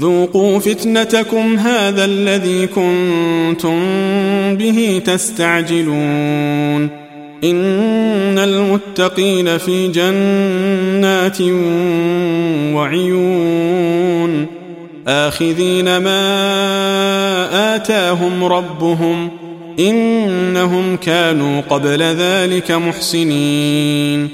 ذوقوا فتنتكم هذا الذي كنتم به تستعجلون. إن المتقين في جنات وعيون. آخذين ما آتاهم ربهم. إنهم كانوا قبل ذلك محسنين.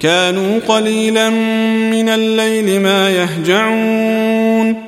كانوا قليلا من الليل ما يهجعون.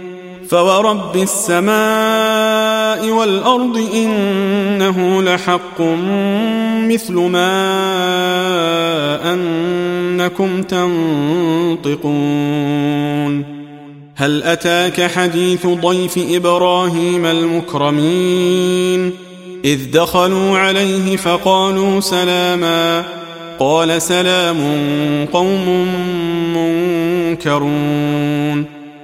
فورب السماء والارض انه لحق مثل ما انكم تنطقون هل اتاك حديث ضيف إبراهيم المكرمين اذ دخلوا عليه فقالوا سلاما قال سلام قوم منكرون